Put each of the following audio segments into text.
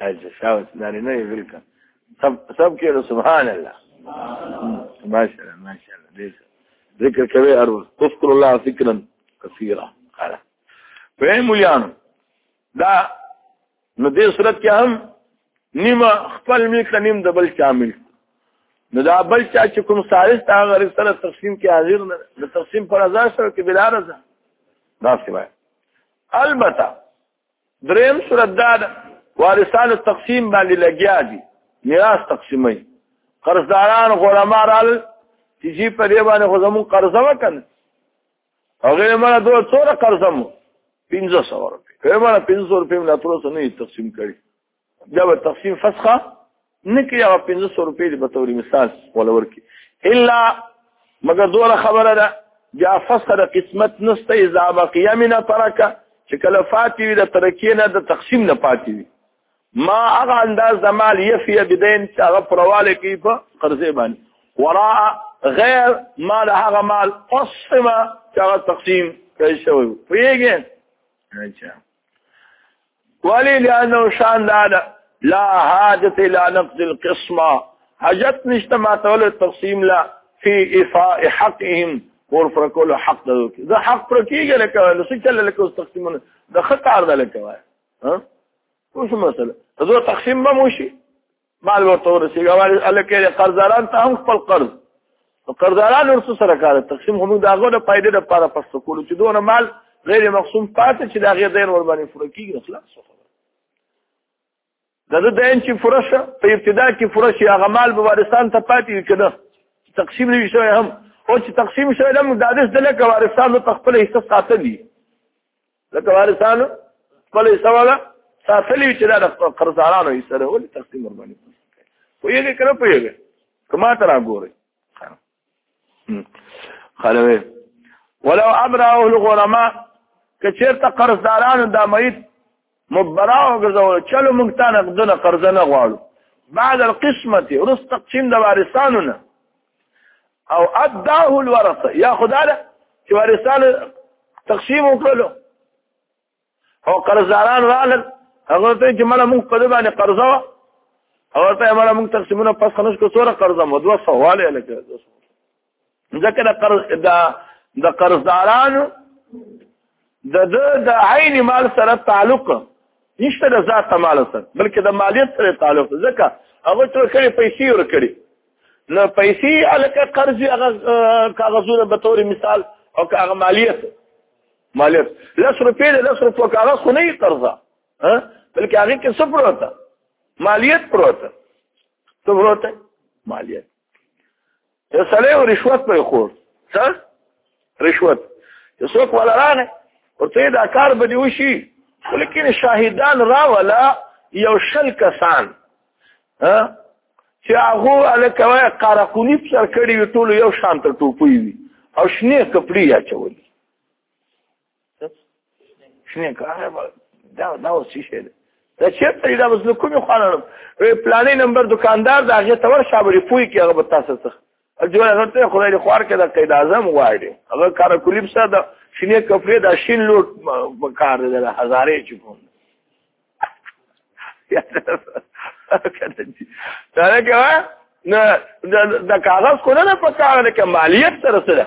اجازه شاوس نارینه یې ویلکه سب سب کې سبحان الله ماشاء الله ماشاء الله دې ذکر کوي ارو اذكر الله ذکرا كثيرا قال فهم یان دا نو دې صورت کې هم نیمه خپل ملک نیم د بل شامل نو دا بل چا چې کوم ثالث تا غریب سره تقسیم کې حاضر نه د تقسیم پر ازا سره کې بلاره ده دا څه وایي البته دریم صورت دا ده وارثانو تقسیم باندې لګیا دي میراث تقسیمي قرضداران غلما رال چې جی په دې باندې خو زمون قرضه وکړ هغه مړه دوه څوره قرضه مو 1500 روپے کله مړه 500 روپے مله تر اوسه نه تقسیم کړي دا به تقسیم فسخه نه کوي هغه پنځه سوه روپۍ دي په طور مثال وله ورکړي الا مګر دوله خبره ده بیا فسخه د قسمت نسته اذا بقیه من ترکه چې کله فاتې وي د ترکې نه د تقسیم نه پاتې وي ما هغه انداز د مال یفی بدین چې هغه پرواله کوي په قرضې باندې وراء غیر مال هغه مال قسمه چې هغه تقسیم کوي شوی پیږي اچھا ولی لانه شان دا لا حاجت الى نقد القسمه حاجت نشته ما تول تقسیم لا فی افاء حقهم ور پر کول حق ده دا حق پر کیږي لکه نو څه چل لکه تقسیمونه د خطر ده لکه وای ها اوس مسله زه تقسیم به موشي مال ورته ورسیږي او الکه قرضداران ته هم خپل قرض قرضداران ورسره سره کار تقسیم هم دا غو د فائدې لپاره پښتو کول چې دونه مال غیر مقسوم پاتې چې دا غیر دین ور باندې فره کیږي خلاص دا د دین چې فرشه په ابتدا کې فرشه هغه مال به وارثان ته پاتې کړه تقسیم نه شوی هم او چې تقسیم شوی هم د دې دله کې وارثان ته خپل حصہ ساتلی لکه وارثانو خپل حصہ ولا ساتلی چې دا د قرضدارانو حصہ ده ولې تقسیم ور باندې پوهیږي کنه پوهیږي کما ترا ګوري خلوي ولو امر اهل غرما کچیرته قرضدارانو دا مېت مبرا او غزول چلو مونږ ته نقدونه قرض نه غواړو بعد القسمه ورست تقسیم د وارثانو نه او اداه الورثه یا خدای له چې وارثان تقسیم وکړلو او قرضداران راغلل هغه ته چې مله موږ په دې باندې قرضه وا او ته مله موږ تقسیمونه پس خنوش کو څوره قرضه مو دوه سواله لکه ځکه دا قرض دا د قرضدارانو د ده د عین مال سره تعلق نشته د ذات مال سره بلکې د مالیت سره تعلق ځکه هغه تر کړي پیسې ور کړي نو پیسې الکه قرض هغه کاغذونه به تور مثال او هغه مالیت مالیت لس روپې د لس روپو کاغذ خو نه قرضه ها بلکې هغه کې څه پروت مالیت پروت څه پروت مالیت یو سړی و رشوت پرې خور څه رشوت یو څوک ولا رانه ورته دا کار به دی وشي ولیکن شاهدان راولا یو شل کسان ها چې هغه الکوي قرقونی په سر کړی وي ټول یو شان ته ټوپوي وي او شنه کپړی اچولي شنه کار دا دا اوس څه شي دا چیرته دا بس کومې خوانم پلانې نمبر دکاندار دا هغه تور شابري پوي کې هغه تاسو ته الجوړ هغه ته خدای دې خوار کې دا قید اعظم غواړي هغه کار کلیب سره دا شینه کفرې دا شین لوټ کار دې دا هزارې چکو دا نه کوه نه دا کاغذ کو نه په کار نه کې مالیت سره سره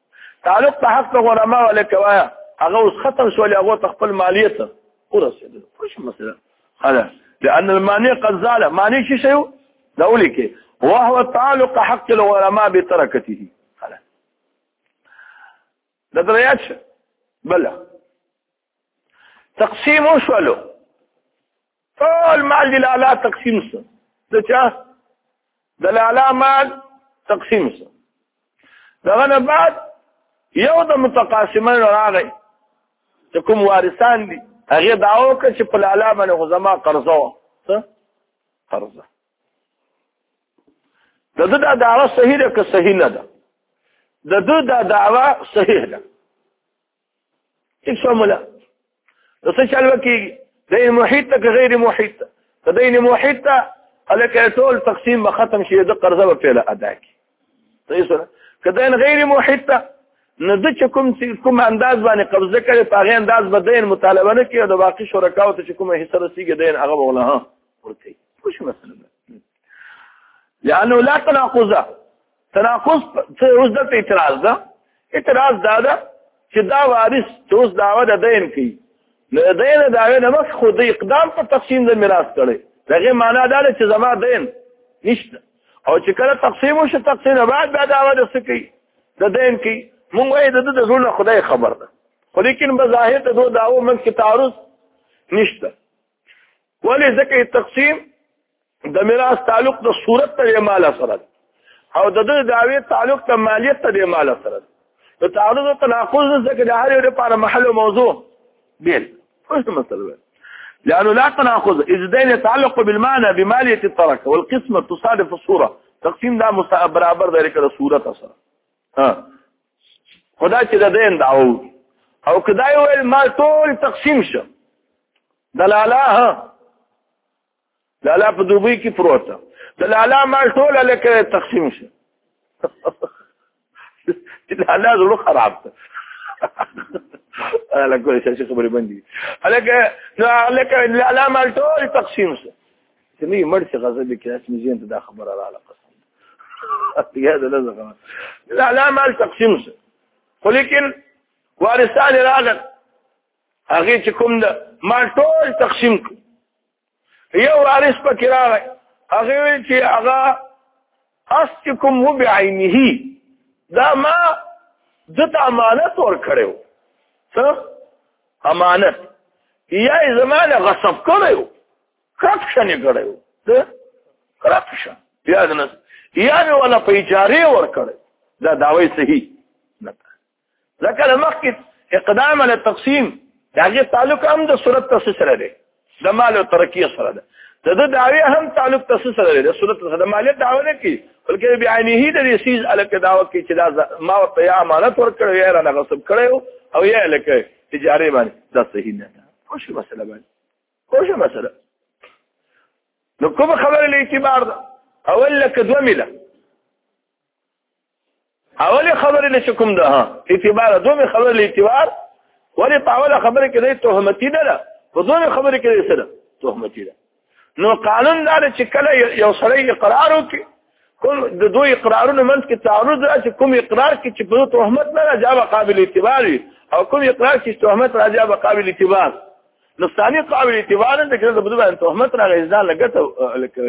تعلق په حق د علماء ولکوا هغه اوس ختم شو هغه تخپل مالیت ورسېدل خوش مسله هلا لان المانع قد زال مانع شي شي دا ولي کې وهو تعلق حق العلماء بتركته هلا دا درياتش بلا تقسيم وشلو ټول مال دی لالا تقسیم سو د چا د لالا مال تقسیم سو دغه نه بعد یو د متقاسمین راغی چې کوم وارثان دي هغه دا وکړه چې په لالا باندې خو زما قرضه و څه قرضه د دې دا دعوه صحیح ده که صحیح نه ده د دې دا دعوه صحیح ده اسو مولا نو څه چل وکیږي د محیط ته غیر محیط ته د دین محیط ته الکه ټول تقسیم به ختم شي د قرضه په پیله ادا کی صحیح سره کله غیر محیط ته نو د کوم کوم انداز باندې قبضه کړي په غیر انداز به دین مطالبه نه کوي د باقی شرکاو ته کومه حصہ رسیږي دین هغه وغلا ها ورته خوش مثلا لانه لا تناقض تناقض څه اوس د اعتراض ده اعتراض دا ده چې دا وارث اوس داوا د دین کوي نو د دین داوا نه مخ خو د اقدام په تقسیم د میراث کړي دغه معنا دا ده چې زما دین نشته او چې کله تقسیم وشي تقسیم بعد بعد داوا د سکی د دین کوي مونږ یې د د زړه خدای خبر ده خو لیکن بظاهر ته دوه داو من کې تعارض نشته ولې ځکه تقسیم د میراث تعلق د صورت ته مال سره او د دې دعوی تعلق ته مالیت ته مال سره د تعرض او تناقض ذکر د هر یو لپاره محل او موضوع بیل اوس مسله لانه لا تناقض اذ دین يتعلق بالمعنى بمالیت الترك والقسمه تصادف الصوره تقسیم دا برابر دی کړه صورت سره ها خدا چې د دین داو او کدای ویل مال ټول تقسیم شه دلاله لالا په دوبۍ کې پروت د لالا مال ټول لکه تقسیم شي لالا زړه خراب ده انا لکه شي خبرې باندې الکه نو الکه لالا مال ټول تقسیم شي چې نه مړ شي غزل کې اس مزین ته دا خبره رااله قسم یا ده لزغه لالا مال تقسیم شي ولیکن وارثان راغل هغه چې کوم ده ما ټول تقسیم کړ یو وارث پکې راغی هغه ویل چې هغه استکم هو بعینه دا ما دته امانت ور کړو څه امانت یا زمانه غصب کړو کرپشن یې کړو څه کرپشن یاد نه یا ولا په اجاره ور کړو دا داوی صحیح نه ځکه له مخکې اقدام علی تقسیم دا غي تعلق هم د صورت تاسو سره دی د مال او ترقی سره ده د د دعوی هم تعلق تاسو سره دی د صورت سره د مالیت دعوه نه کی بلکې بیا نه هی د سیز الک دعوه کی چې دا ما ورته یا امانت ورکړ یا را غصب کړو او یا الک تجاری باندې دا صحیح نه ده خوش مسله باندې خوش مسله نو کوم خبره لې اعتبار ده اول لک دوه مله اوله خبره له شکم ده اعتبار دوه خبره له اعتبار ولې په اوله خبره کې د تهمتي ده په دوه خبره کې سره تهمتي ده نو قانون دا چې کله یو سړی اقرار وکړي کوم د دوه اقرارونو منځ کې تعارض راځي کوم اقرار کې چې په تهمت نه راځي قابل اعتبار او کوم اقرار کې تهمت راځي قابل اعتبار نو ثاني قابل اعتبار نه کړي د بده باندې تهمت راغی ځان لګته لکه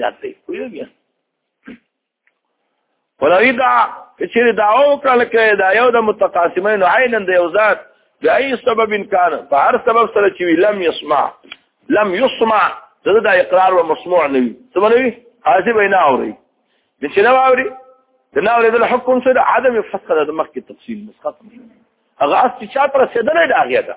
زیات دی ولوی دا چې دا او کړل کې دا یو د متقاسمین عینا د یو ذات د ای سبب کان په هر سبب سره چې لم يسمع لم يسمع دا, دا اقرار و مسموع نه وي څه باندې حاضر بین اوري د چې نه اوري د نه اوري د حکم سره عدم فسخ د مخکې تفصیل مسخط هغه اس چې چا پر رسیدلې دا غیا ده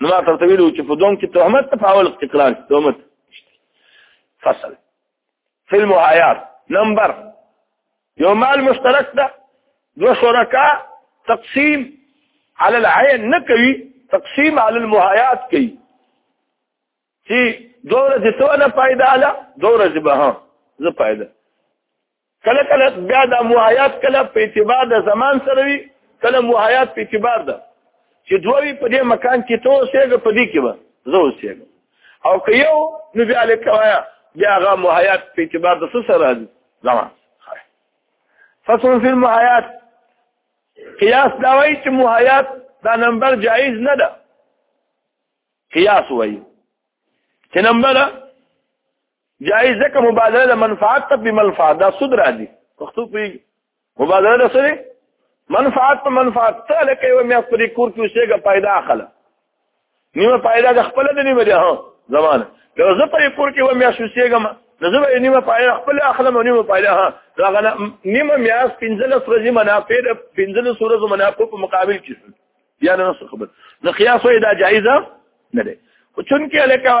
نو ما ته ویلو چې په دوم کې تهمت په اول تکرار تهمت فصل فلم حیات نمبر یو مال مشترک ده دو شرکا تقسیم علی العین نه کوي تقسیم علی المحیات کوي چې دوه ورځې ته نه فائدہ اله دوه ورځې به هم زه فائدہ کله کله بیا د موهیات کله په اعتبار د زمان سره وي کله موهیات په اعتبار ده چې دوه وي په دې مکان کې ته اوسېږه په دې کې به زه اوسېږم او که یو نو بیا لکه وایا بیا هغه موهیات په اعتبار د څه سره راځي زمان فصل فی المحیات قیاس دا وایي چې محیات دا نمبر جایز نه ده قیاس وایي چې نمبر جایز ځکه مبادله د منفعت ته په منفعت دا سود راځي پښتو په مبادله ده سره منفعت په منفعت ته لکه یو مې خپل کور کې اوسېګه پیدا اخله نیمه پیدا د خپل د نیمه ده ها زمانه دا زه په کور کې و مې اوسېګم نو زه به نیمه پیدا خپل اخلم او نیمه پیدا ها دا غنه نیمه میاس 15 ورځې منافع 15 ورځې منافع په مقابل کې یا نه نسخ بل نو قیاس وای دا جایزه نه ده خو چون کې لکه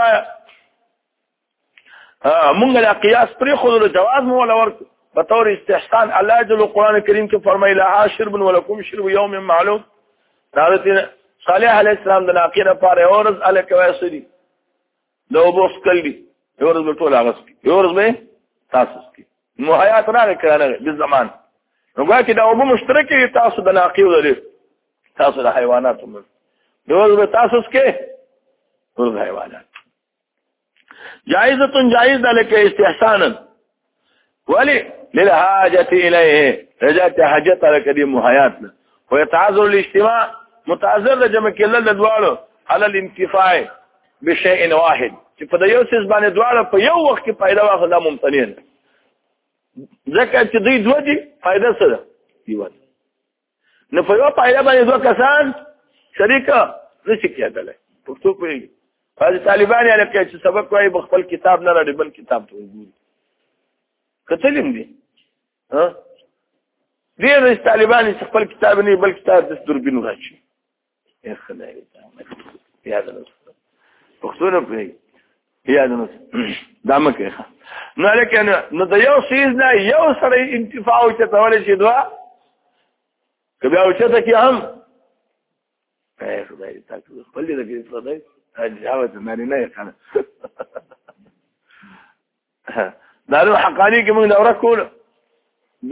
مونږ لا قیاس پرې خو له جواز مو ولا ورک په تور استحسان الله جل قرآن کریم کې فرمایي لا عاشر بن ولکم شرب یوم معلوم دا صالح علیہ السلام د ناقیره پاره اورز الکواسری د اوبو سکل دي یو ورځ به ټول هغه سکي یو ورځ به تاسو سکي نو حیات راغی که راغی د زمان نو ګویا چې دا اوبه مشترکې دي تاسو د ناقیو لري تاسو د حیواناتو مل د ورځ به تاسو سکي ورځ حیوانات جائزه جائز ده لکه استحسانا ولی للحاجت الیه رجات حاجت على قدیم حیات و يتعذر الاجتماع متعذر د جمع کله د دواړو على الانتفاع بشيء واحد چې په یو څه باندې دواړه په یو وخت کې پیدا واخله ممتنع ده ځکه چې دوی دوه دي فائدہ سره دی وایي نو په یو پایله باندې دوه کسان شریک نشي کېدلی پښتو پوهېږي بعضې طالبان یې لکه چې سبق وایي به خپل کتاب نه راړي بل کتاب ته وګوري کتلي هم دي ډېر طالبان چې خپل کتاب نه بل کتاب د دوربین راچي خدای دې تعالی بیا د پښتو نه پوهیږي بیا د دا مکه نو لکه نو د یو سیز نه یو سره انتفاع او چتول شي دوا کبه او چته کې هم اے خدای دې تاسو خپل دې کې څه دی اجازه نه نه کنه دا نو حقانی کې موږ دوره کوله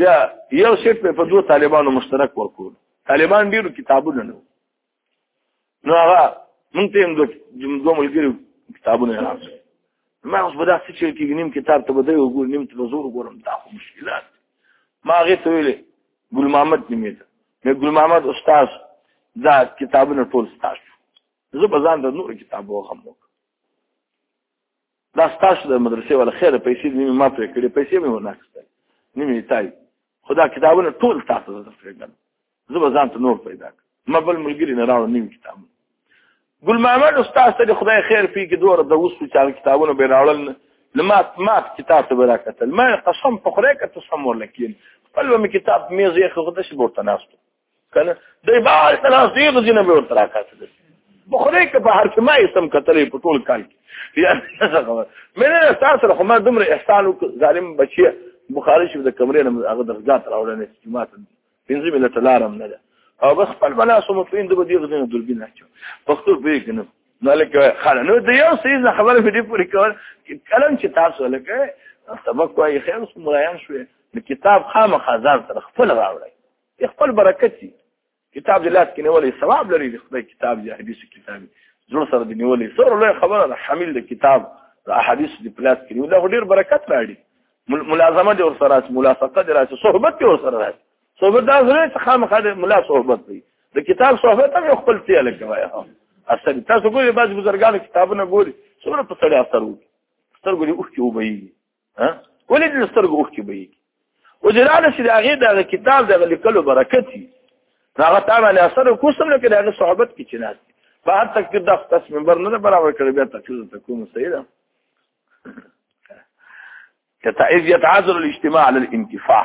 بیا یو سیټ په دوه طالبانو مشترک ورکول طالبان ډیرو کتابونه نو نو هغه مونږ ته هم دوه ملګري کتابونه راځي ما اوس به دا څه چې کې نیم کتاب ته بده وګور نیم ته زور وګورم دا خو مشکلات ما هغه ته ویلې ګل محمد نیمه ته مې ګل محمد استاد دا کتابونه ټول ستاسو زه به ځان د نور کتابو هم وکړم دا ستاسو د مدرسې ولا خیر پیسې دې ما پرې کړې پیسې مې ونه اخیستې نیمه تای خدا کتابونه ټول تاسو ته درکړم زه به ځان ته نور پیدا کړم ما بل ملګری نه راو نیم کتاب ګل محمد استاد ته خدای خیر پی کې دوه د اوس په کتابونه به راول لما ما کتاب ته برکت ما قسم په خدای کې تصمم ورلکین خپل مې کتاب مې زه خو د شبور تناسب کنه د بار کنا سي د جن به ورته راکاته دي بخره کې په هر کې ما اسم کتلې په ټول کال کې یا څه خبر مې نه تاسو سره خو ما دومره احسان وک ظالم بچي بخاری شو د کمرې نه هغه درجات راوړل جمعه پنځه مله تلارم نه ده او بس خپل بلا سو مطلین د بدی غزنه دربین اچو پختو به کنه نو لکه خاله نو د یو سیز خبره په دې پوری کول کلم چې تاسو لکه سبق کوی خیر سم ملایان شوې کتاب خامخا ځان سره خپل راوړی دی خپل برکت دی کتاب د لاس کې نیولې ثواب لري د خدای کتاب دی حدیث کتاب زړه سره دی نیولې سره له خبره ده حامل د کتاب د احادیث د پلاس کې نیولې هډیر برکت راړي ملازمه دی ور سره ملاصقه دی راځي صحبت دی ور سره راځي صحبت دا زړه څخه مخاله ملا صحبت دی د کتاب صحبت هم خپل تی لګوي ها اصل تاسو ګورئ بعض بزرګانو کتابونه ګوري څومره په سړی اثر وکړي سترګې اوښکې وبهیږي ها ولې د سترګو اوښکې بهېږي او جلاله چې د هغې دغه کتاب دغه لیکلو برکت وي هغه تا باندې اثر وکړو سم لکه د هغې صحبت کې چې ناست په هر تکبیر دا خو تاسو ممبر نه ده برابر کړی بیا تکبیر ته کوم صحیح ده که تعیز یتعذر الاجتماع على الانتفاع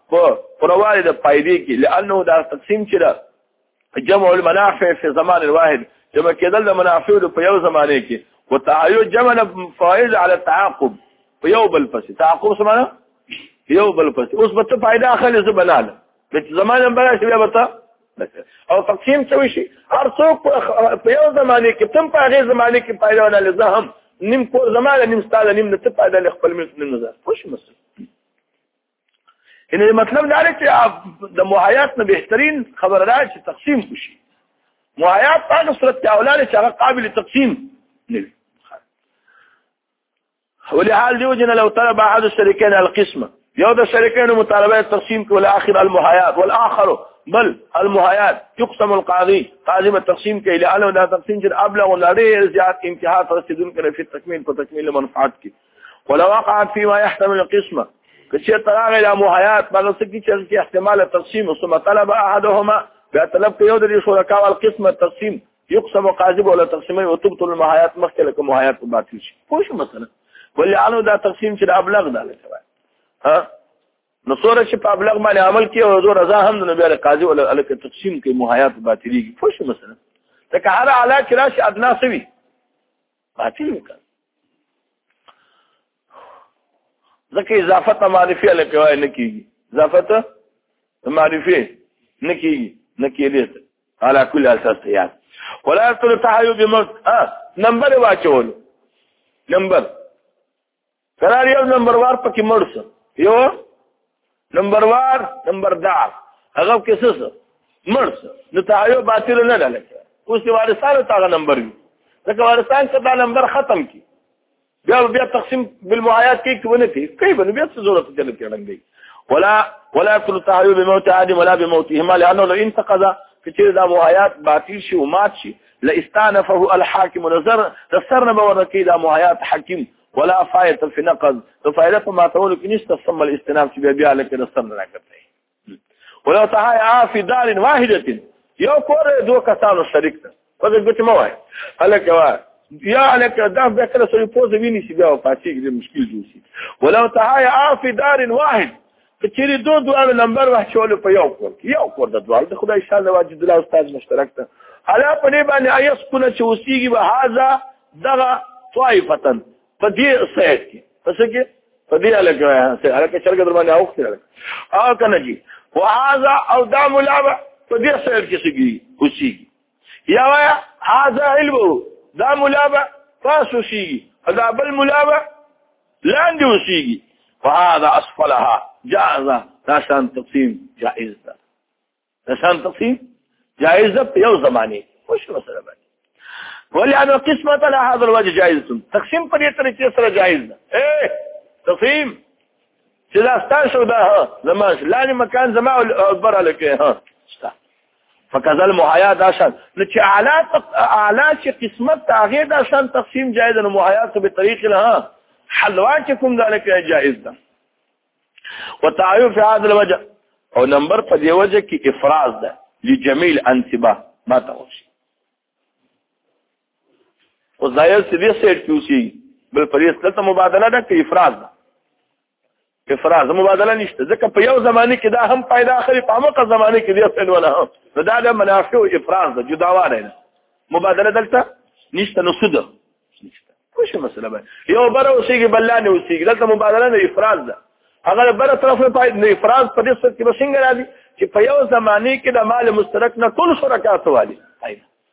په پرواله د پایدې کې لانه دا تقسیم چې دا جمع المنافع فی زمان واحد جمع کېدل د منافع په یو زمانه کې وتعايو جمع فائز على التعاقب په یو بل پسې تعاقب سمانه یو بل پسې اوس به ته فائدہ اخلې زه بناله چې زمانه بلا شي بیا ته او تقسیم څه وشي هر څوک په یو زمانه کې تم په هغه زمانه کې فائدہ نه لزه هم نیم کو زمانه نیم ستاله نیم نه ته فائدہ خپل ملک نه نه خوش مسله ان مطلب دا دی چې د مهایات نه بهترین خبره ده چې تقسیم وشي مهایات په هغه صورت کې اولاد چې هغه قابل تقسیم نه وي ولهال دیو جن لو طلب احد الشريكين القسمه یو د شریکانو مطالبه تقسیم کې والاخر المهایات والاخر بل المهایات تقسم القاضي قاضي به تقسیم کې اله اله دا تقسیم چې ابلغ لړې زیات انتها ترسیدون کړي په تکمیل په تکمیل منفعت کې ولو وقعت فيما يحتمل القسمه کچې تراغه لا مهيات بل څه کې چې احتمال تقسیم ثم طلب احدهما بیا طلب یو د شرکا او القسمه تقسیم يقسم قاضب ولا تقسيم وتبطل المهيات مخکله کوم هيات په باطل شي خو شو مثلا ولې انو دا تقسیم چې ابلغ ده لکه ها نو سوره چې په ابلغ باندې عمل کوي او زور رضا هم نو بیا قاضي ولا الک تقسیم کوي مهيات باطليږي خو شو مثلا ځکه هر علاج راشي ادنا سوي باطل وکړ ځکه اضافت معرفي له کوي نه کیږي اضافت معرفي نه کیږي نه کیږي على كل اساس تیار ولا تر تحيو بموت اه نمبر واچول نمبر قرار یو نمبر وار پکې مړ شو یو نمبر وار نمبر دار هغه کې څه څه مړ شو نو تهایو باطل نه ده لکه اوس د وارثانو تاغه نمبر وي ځکه وارثان که دا نمبر ختم کی بیا بیا تقسیم بالمعایات کې کې ونه کوي کوي بنو بیا څه ضرورت دی چې لنګ دی ولا ولا كل تهایو بموت عادم ولا بموتهما لانه لو انتقض کچې دا معایات باطل شي او مات شي لاستانفه الحاكم نظر تسر نه باور کوي دا مهيات حکیم ولا فائده في نقض ته فائده په ماتولو کې نشته سم الاستناف چې بیا بیا لکه رسم نه راکته ولا تهاي في دار واحده یو کور دوه کسانو شریک ده په دې ګټه مو وای هلکه وای یا لکه دا به کله سړي پوز ویني چې بیا پاتې دې مشکل جوړ شي ولو تهاي عاف دار واحد که چېرې دو دواړو نمبر واچولو په یو کور کې یو کور د دواړو د خدای شان د واجد الله استاد مشترک ته حالا په دې باندې آیس کونه چې اوسېږي به هازا دغه طایفتن په دې سایت کې پس کې په دې الګ سره هغه چرګ در باندې اوخته الګ او کنه جی وهذا او دا ملابه په دې سایت کې سګي اوسېږي یا وایا هاذا علم دا ملابه تاسو شي دا بل ملابه لاندې وشيږي فهذا اسفلها جائز دا شان تقسیم جائز ده دا شان تقسیم جائز ده په یو زمانه خوش مسله باندې ولعن قسمه على هذا الوجه جائز تقسیم په دې طریقې سره جائز ده اے تقسیم چې دا ستاسو ده زماش لانی مکان زما او برا لکه ها فکذل محیا دا شان نو چې اعلی اعلی چې قسمت تاغه دا شان تقسیم جایز نو محیا ته به طریق نه حلوا چې کوم ذلک جایز ده وتعیو فی هذا الوجه او نمبر په دی وجه کې افراز ده لجمیل انتباه ما ته وشي او ظاهر سری سیټ کیو سی بل پریس ته مبادله ده کې افراز ده افراز مبادله نشته ځکه په یو زمانه کې دا هم پیدا اخلي په هغه زمانه کې دی فعل ولا هم نو دا د منافع او افراز د جداواله نه مبادله دلته نشته نو سود نشته کومه مسله به یو بره اوسېږي بل نه اوسېږي دلته مبادله نه افراز ده هغه بره طرف نه پای نه افراز په دې صورت کې بسنګ راځي چې په یو زمانه کې د مال مشترک نه ټول شرکات والي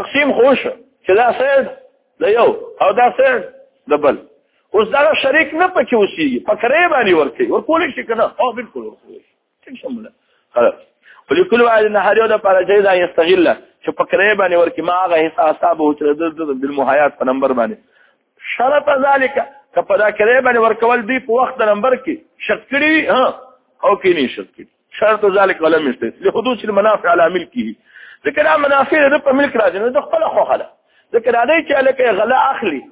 تقسیم خوش چې دا سید د یو او دا سید د بل اوس دا شریک نه پکې اوسېږي په کرې باندې ورکړي ورکول شي کنه او بالکل ورکول شي څه شموله خلاص ولکل واحد نه هر یو د پر ځای دا یستغل چې په کرې باندې ورکړي ما هغه حساب او چې د مهیات په نمبر باندې شرط ذالک کپدا کرې باندې ورکول دی په وخت نمبر کې شرط کړی ها او کې نه شرط کړی شرط ذلك لم يستث لحدوث المنافع على ملكه ذکر منافع د په ملک راځي نو د خپل خوخه ده ذکر دا چې لکه غلا اخلي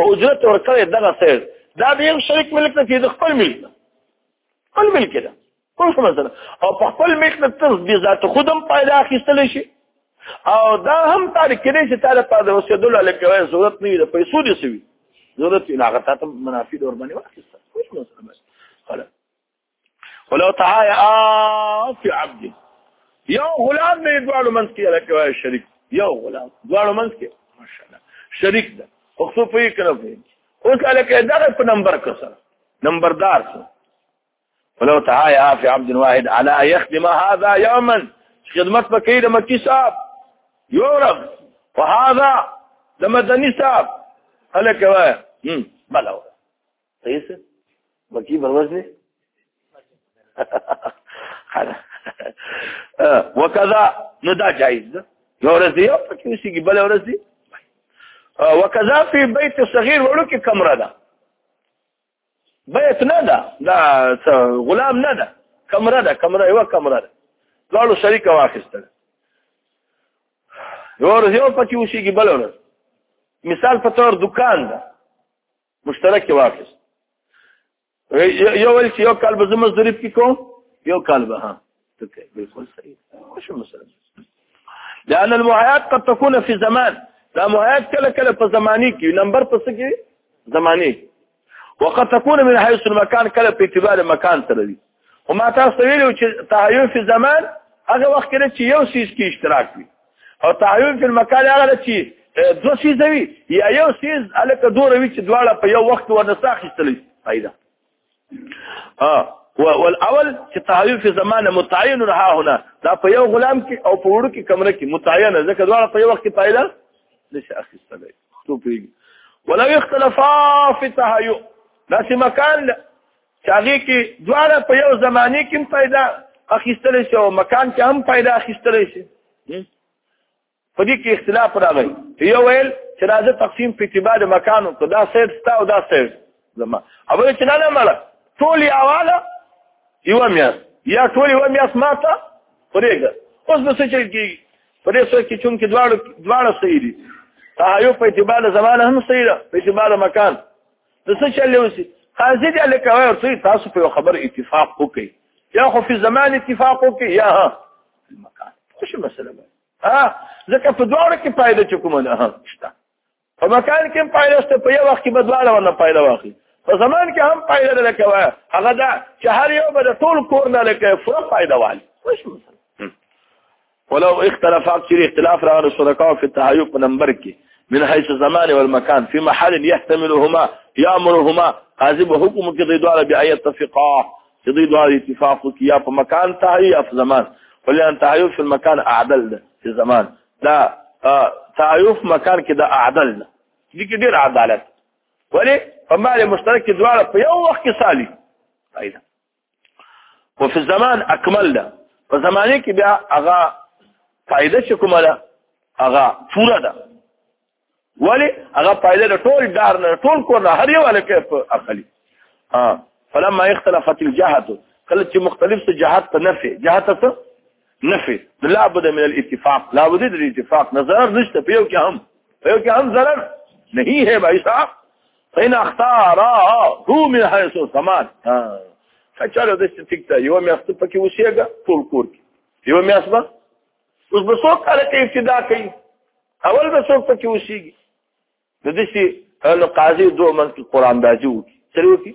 او اجرت ورکړي دغه سیر دا د یو شریک ملک نه چې د خپل ملک ده خپل ملک ده کوم څه مثلا او په خپل ملک نه تر دې ذات خودم پیدا اخیستل شي او دا هم تاریخ کې چې تعالی په د وسیدل لکه ضرورت نه وي پیسو دي سوي ضرورت نه هغه ته منافع ور باندې واخیسته کوم څه مثلا ولو تعالی اف عبد یو غلام دې دواړو منځ کې لکه وای شریک یو غلام دواړو منځ کې ماشاءالله شریک ده خو څه پوي کنه پوي اوس لکه دا په نمبر کې سره نمبردار سره ولو تعالی اف عبد واحد على يخدم هذا يوما خدمت پکې د مکی صاحب یو رب وهذا د مدني صاحب هلکه وای بلو صحیح سه بکی بروز دی وکذا نو دا جایز ده یو ورځ دی او پکې وسیږي بل ورځ دی وکذا فی بیت صغیر وړو کې کمره ده بیت نه ده دا غلام نه ده کمره ده کمره یو کمره ده لاړو شریک واخیستل یو ورځ یو پکې وسیږي بل ورځ مثال په تور دکان ده مشترک یې واخیست یو ویل چې یو کال به زه مزدوري پکې کوم یو کال به ها تکه بالکل صحیح شو مثلا لأن المعايات قد تكون في زمان دا معايات کله کله په زماني کې نمبر پس کې زماني وقد تكون من حيث المكان کله په اعتبار مکان سره دي خو ما تاسو ته ویلو چې تحیون فی زمان هغه وخت کې چې یو سیس کې اشتراک وي او تحیون فی المکان هغه چې دو سیس وي یا یو سیس الکه دوه وي چې دواړه په یو وخت ورنه ساخستل پیدا اه والاول چې تحیون فی زمان متعین رها هنا دا په یو غلام کې او په وړو کې کمره کې متعین ځکه دواړه په یو وخت کې پیدا نشي اخیستل څو پیږي ولو اختلافا فی تحیون دا چې مکان چې هغه کې دواړه په یو زمانه کې پیدا اخیستل شي او مکان کې هم پیدا اخیستل شي په دې کې اختلاف راغی یو ویل چې راځه تقسیم په اتباع د مکان او دا سید ستا او دا سید زما او چې نه نه مړه ټول یواله یو میا یا ټول یو میا سماته پرېګه اوس به څه چل کیږي په دې سره کې چون کې دواړه دواړه صحیح دي یو په اتباع د زمانه هم صحیح ده په اتباع د مکان نو څه چل اوسي قاضي دې لکه وایي ورته تاسو په خبر اتفاق وکړي یا خو په زمان اتفاق وکړي یا ها المکان خوش مسله ده ها ځکه په دوه کې پایده چکومه ده ها شته په مکان کې پایده شته په یو وخت کې بدواله ولا پایده واخلي په زمان کې هم پایده ده لکه وایي هغه دا چې هر یو به ټول کور نه لکه فرق پایده والی خوش مسله ولو اختلافات چې اختلاف راغلی شرکاو په تهیو په نمبر کې من حيث الزمان والمكان في محل يحتملهما يامرهما قاضي به حکم کې دوی دواړه بیا اتفقا چې دوی دواړه اتفاق کوي یا په مکان تهیو یا په زمان ولان تهیو په مکان اعدل ده په زمان دا تهیو په مکان کې دا اعدل ده دي کې ډېر عدالت ولی په مال مشترک کې دواړه په یو وخت کې سالي پیدا وفي الزمان اکمل ده په زمانه کې بیا هغه فائدہ چې کومه ده هغه پوره ده ولی هغه فائدہ د ټول دار نه ټول کور نه هر یو الکه اخلي ها فلما اختلفت الجهات کله چې مختلف څه جهات ته نفي جهات ته نفي لا بد من الاتفاق لا بد من الاتفاق نظر نشته په یو کې هم په یو کې هم ضرر نہیں ہے بھائی صاحب فإن اختاراه من حيث سمات کچاره د ټیک ته یو میاشت پکې وسیګا ټول کور کې یو میاشت به اوس به څوک کله کې ابتدا کوي اول به څوک پکې وسیږي د دې چې نو قاضي دوه منځ کې قران داجي وکړي سره وکړي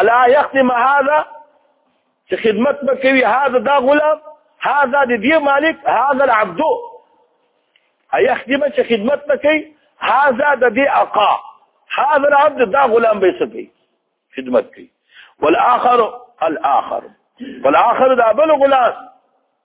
الا يخدم هذا چې خدمت وکوي هذا دا غلام هذا د دې مالک هذا العبد ايخدم چې خدمت وکوي هذا د دې اقا هذا العبد دا غلام به سکی خدمت کوي والاخر الاخر والاخر دا بل غلام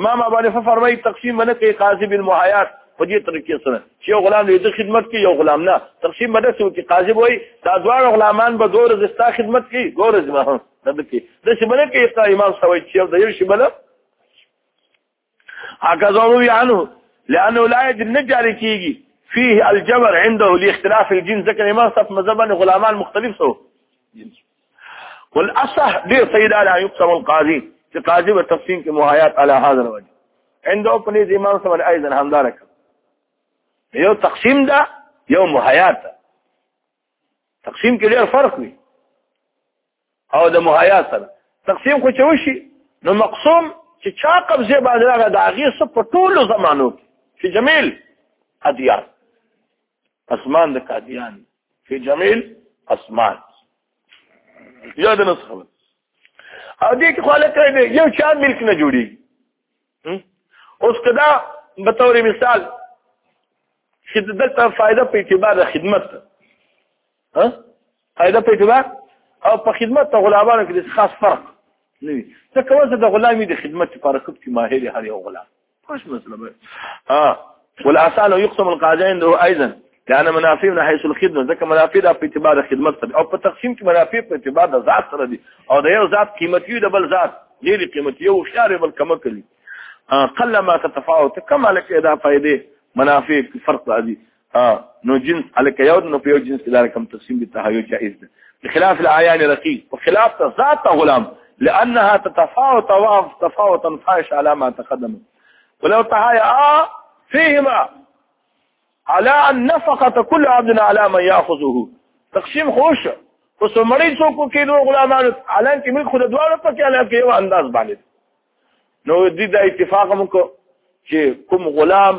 امام ابو حنیفه فرمایي تقسیم باندې کې قاضي بن محیات په دې طریقې سره چې یو غلام دې د خدمت کې یو غلام نه تقسیم باندې څو کې قاضي وایي دا دواړه غلامان به دوه ورځې ستا خدمت کوي دوه ورځې ما هم د دې د شي باندې کې تا امام سوي چې د یو شي باندې هغه زوی عنه لانه لا يجب نجاري کیږي فيه الجبر عنده لاختلاف الجنس ذکر امام صف مذهبا غلامان مختلف سو والاصح ډیر صحیح ده لا يقسم القاضي چې قاضي به تقسیم کې مهایات علی هذا الوجه عنده په دې امام سره ايضا همدارک یو تقسیم ده یو مهایات تقسیم کې ډیر فرق وي او د مهایات سره تقسیم خو چوشي نو مقسوم چې چا قبضه باندې راغی دا غي څه په ټولو زمانو کې چې جمیل ادیار اسمان د قادیان فی جمیل اسمان یاد نه څه خبر او دې کې خلک کوي یو چا ملک نه جوړي اوس کدا به تور مثال چې دلته فائدہ په اعتبار د خدمت ها فائدہ په اعتبار او په خدمت ته غلامانو کې خاص فرق نه وي ځکه وځه د غلامي د خدمت لپاره کوم چې ماهر هر یو غلام خوش مسله به اه والاسان يقسم القاضي عنده ايضا لان منافع من حيث الخدمه ځکه منافع د په اعتبار خدمت سره او په تقسیم کې منافع په اعتبار د ذات سره دي او د یو ذات قیمتي د بل ذات ډېر قیمتي او خيار بل کم کړي قل ما تتفاوت کما لك اذا فائده منافع فرق راځي ها نو جنس الک یو نو په یو جنس کې دا کوم تقسیم به تهایو جائز ده بخلاف العیان رقیق وخلاف ذات غلام لانها تتفاوت واف تفاوتا فاش على ما تقدم ولو تهايا فيهما على ان نفقه كل عبد على ما ياخذه تقسیم خوش خو سمړی څوک کې نو غلامان الان کې موږ خود دواړه پکې الان کې یو انداز باندې نو دې د اتفاق موږ چې کوم غلام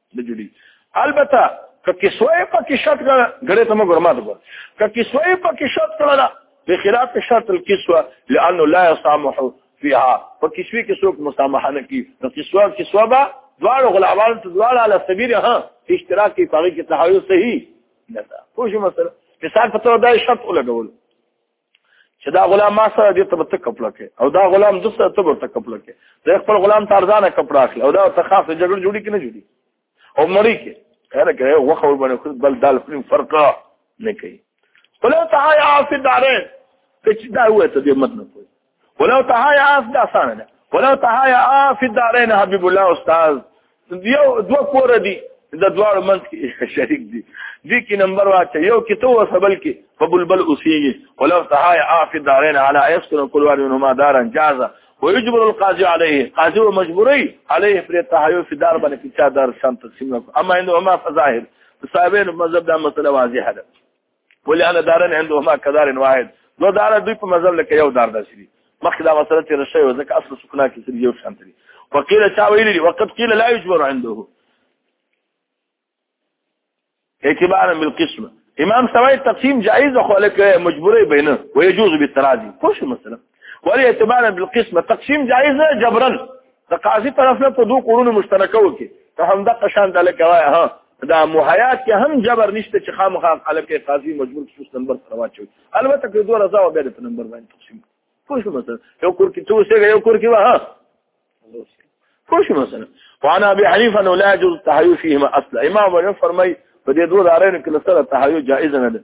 د جوړي البته که کسوې په کې شرط کړه غړې ته موږ ورمات کو که کسوې په کې شرط کړه په خلاف شرط الکسوه لانه لا يسامح فيها په کسوې کې څوک مسامحه نه کوي نو کسوه کسوه با دواړو غلاوان ته دواړه علي سبيل ها اشتراک کې پاره کې تحايل صحیح نه ده خو شو مثلا مثال په تور دا شرط ولګول چې دا غلام ما سره دې ته ته کپړه کې او دا غلام د سره ته ورته کپړه کې دا خپل غلام تارزانه کپړه اخلي او دا ته خاصه جګړه جوړي کې نه جوړي او مړی کې هر کې وخه ور باندې خود بل دال خپل فرق نه کوي ولا تعايا في الدارين چې دا وې ته دې مت نه کوي ولو تهایا اس دا سانه ده ولو تهایا اف دارین حبیب الله استاد یو دو کور دي د دوار منځ کې شریک دي دي کې نمبر واچ یو کې تو وسبل کې فبلبل اوسیږي ولو تهایا اف دارین علی اسکن کل وارین هما دارن جازا ويجبر القاضي عليه قاضي ومجبوري عليه پر تهایا فی دار باندې کې چا دار شان تقسیم اما انه ما فظاهر صاحبین مذهب دا مسله واضحه ده ولې انا دارن عندهما كدار واحد دو دار دوی په مذهب لکه یو دار داسې دي مخکې دا مسله تېره شوې وه ځکه اصل سکنا کې سړي یو شان دي وقیل چا ویلي دي وقد قیل لا یجبر عنده اعتبارا بالقسمه امام سوای تقسیم جائز خو لکه مجبورې بینه ويجوز بالتراضي خوش مسله ولی اعتبارا بالقسمه تقسیم جایز نه جبرا د قاضي طرف نه په دوه قرونو مشترکه وکي ته هم د قشان د لکوای ها دا محیات کې هم جبر نشته چې خامخا الکه قاضي مجبور شوس نمبر سره واچوي البته کې دوه رضا او بیا د نمبر باندې تقسیم پوه شو مثلا یو کور کې څو څه یو کور کې واه پوه شو مثلا وانا ابي حنيفه انه لا يجوز التحيز فيهما اصلا امام ابو فرمای په دې دوه دارین کې لسره تحیز جائز نه ده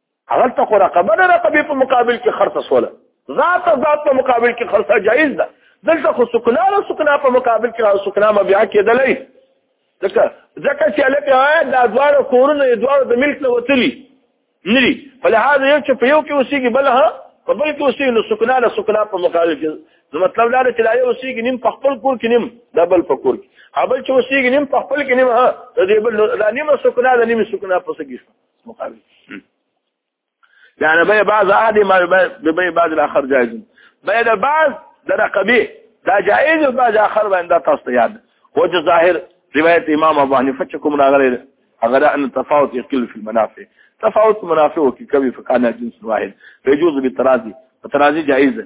هغه ته خو رقبه نه رقبه په مقابل کې خرڅ سوله ذات ذات په مقابل کې خرڅه جایز ده دلته خو سکنا له سکنا په مقابل کې سکنا ما بیا کېدلای ځکه ځکه چې الکه دا دواړه کورونه دواړه د ملک نه وتلی ندي فلهذا یو چې په یو کې اوسېږي بل ها په بل کې اوسېږي نو سکنا له سکنا په مقابل کې نو مطلب دا دی چې لا یو اوسېږي نیم په خپل کور کې نیم دا بل په کور کې هبل چې اوسېږي نیم په خپل کې نیم ها د دې بل لا نیم سکنا د نیم سکنا په سګي مقابل يعني بيع بعض عادي ما بيع بعض الاخر جائز بيع بعض ده رقبي دا جائز بعض اخر باندې دا تاسو یاد هو چې ظاهر روایت امام ابو حنیفه چې کوم راغلی هغه ان تفاوت یقل فی المنافع تفاوت منافع او کې کوي فقانه جنس واحد فيجوز بالتراضي التراضي جائز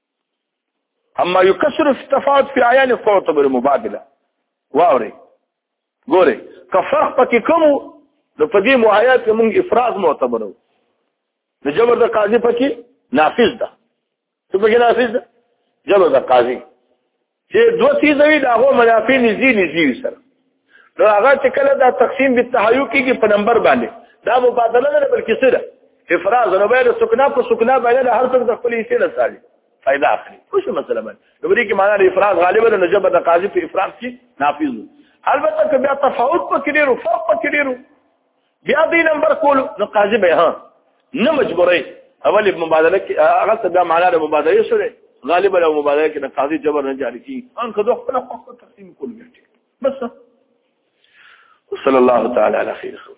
اما يكسر التفاوت في عيان الصوت بالمبادله واوري ګوره که فرق پکې کوم نو په دې معايات موږ افراز معتبرو د جبر د قاضي پکې نافذ ده څه پکې نافذ ده جبر د قاضي چې دوه سیزوي د هغه منافع نږدې نږدې وي سره نو هغه چې کله دا تقسیم به تحیو کېږي په نمبر باندې دا مبادله نه بلکې سره افراز نو به سکنا په سکنا باندې هر څوک د خپل حصے نه ساري فائدہ اخلي خو څه مسله باندې نو دې کې معنا د افراز غالبا نه جبه د قاضي په افراز کې نافذ البته که بیا تفاوت پکې ډیرو فرق پکې ډیرو بیا دې نمبر کول نو قاضي به ها نه مجبورې اول مبادله کې هغه څه بیا معنا د مبادله شوه غالبا لو مبادله کې د قاضي جبر نه جاري کی ان که دوه خپل خپل تقسیم کول ګټي بس وصلى الله تعالى على خير خلق